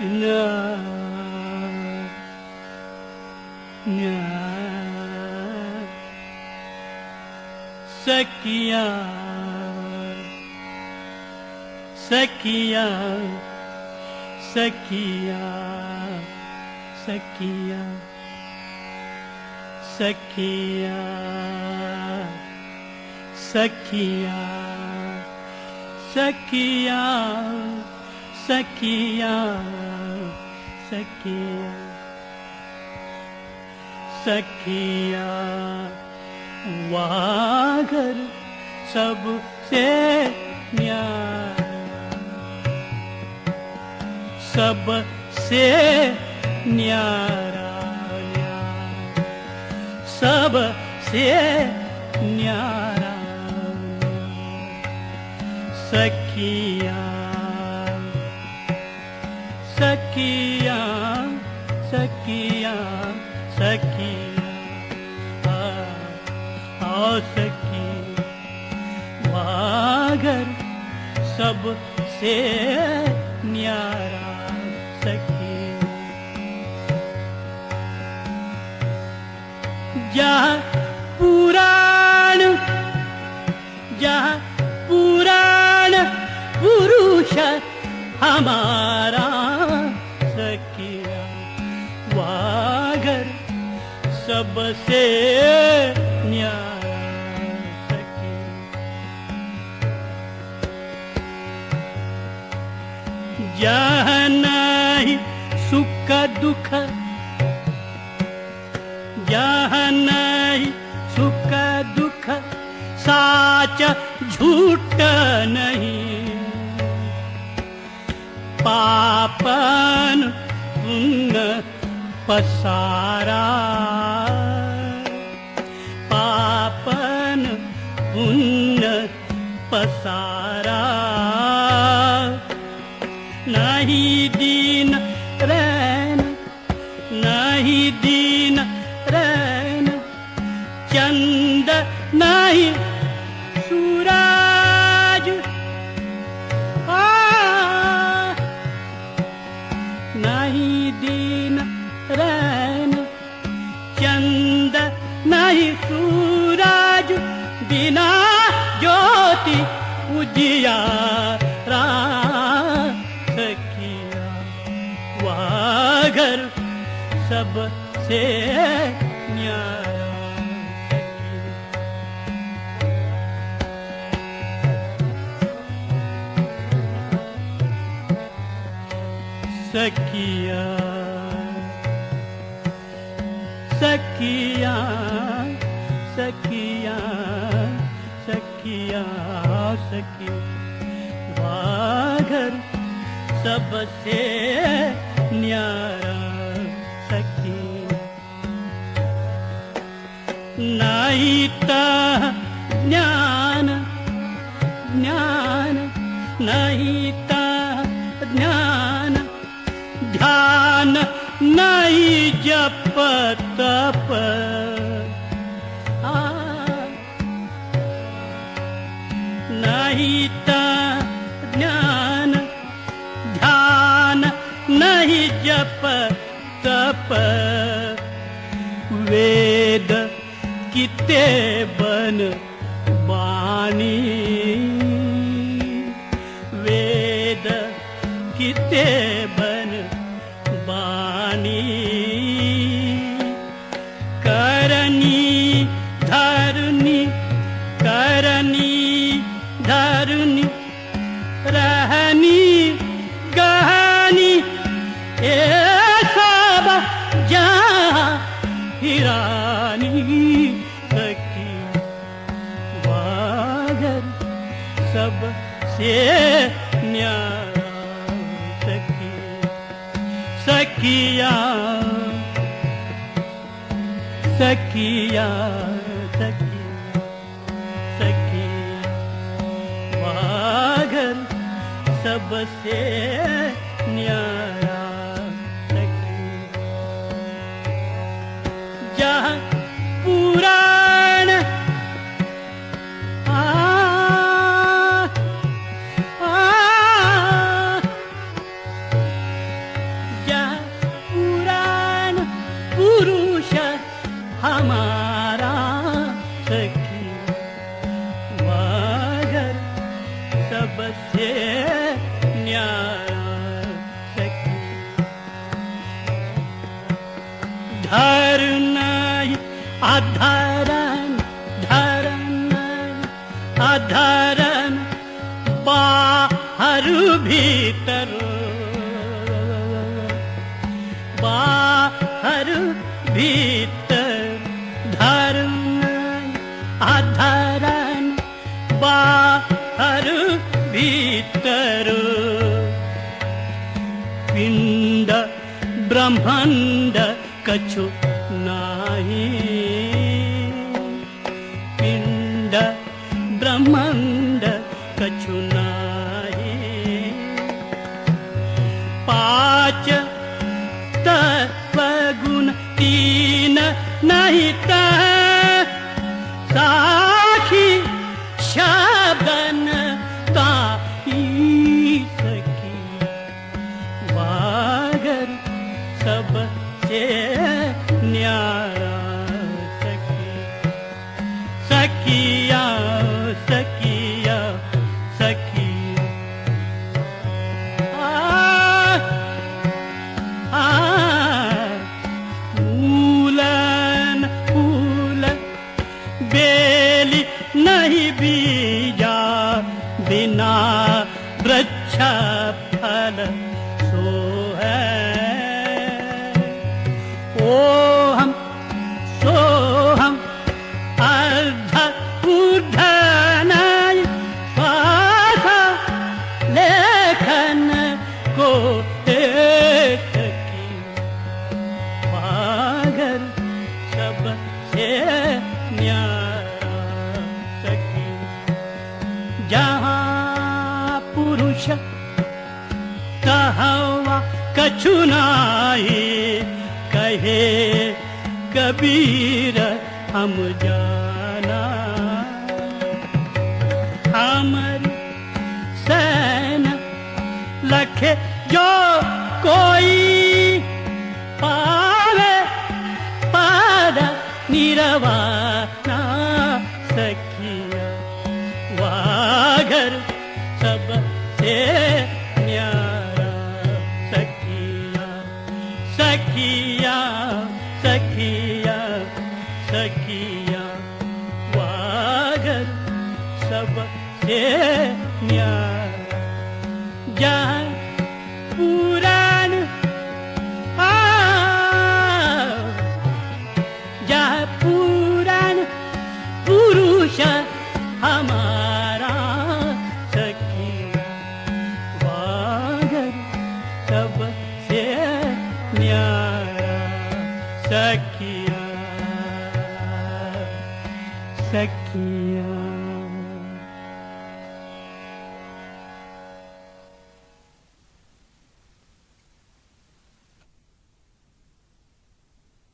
सखिया सखिया सखिया सखिया सखिया सखिया सखिया। सखिया सखिया सखिया वागर सबसे न्यारा सबसे न्यारा सबसे न्यारा सखिया सखिया सखिया सखिया। आओ सखी वागर सबसे न्यारा सखी। जहाँ पुराण जहाँ पुराण पुरुष हमारा न्यारा सखी दुख जहाँ नहीं सुख दुख साच झूठ नहीं। पापन पसारा नहीं सूरज। नहीं दीन रैन। चंद नहीं सूरज। बिना ज्योति उजियारा सखिया वागर सबसे न्यारा सखिया सखिया सखिया सखिया सखी वाघर सबसे न्यारा सखी नहीं ता ज्ञान ज्ञान नहीं नहीं जप तप नहीं ज्ञान ध्यान नहीं जप तप वेद किते धरनी रहनी गहनी ए सब जहाँ हिरानी वागर सबसे न्यारा सखी सखिया सखिया। सब से न्यारा धरनाई अधरन धरन अधरन बाहर भीतर। बाहर भीतर धरन अधरन बाहर भीतर। पिंड ब्रह्मांड कछु नाही। पिंड ब्रह्मांड सखिया सखिया सखी आ, आ, फूलन फूलन बेली नहीं बीजा बिना वृक्ष फल पुरुष कहवा कछु कहे कबीर हम जाना। हमारी सैन लखे जो कोई पावे सखिया सखिया सखिया। वागर सबसे न्यारा सखिया सखिया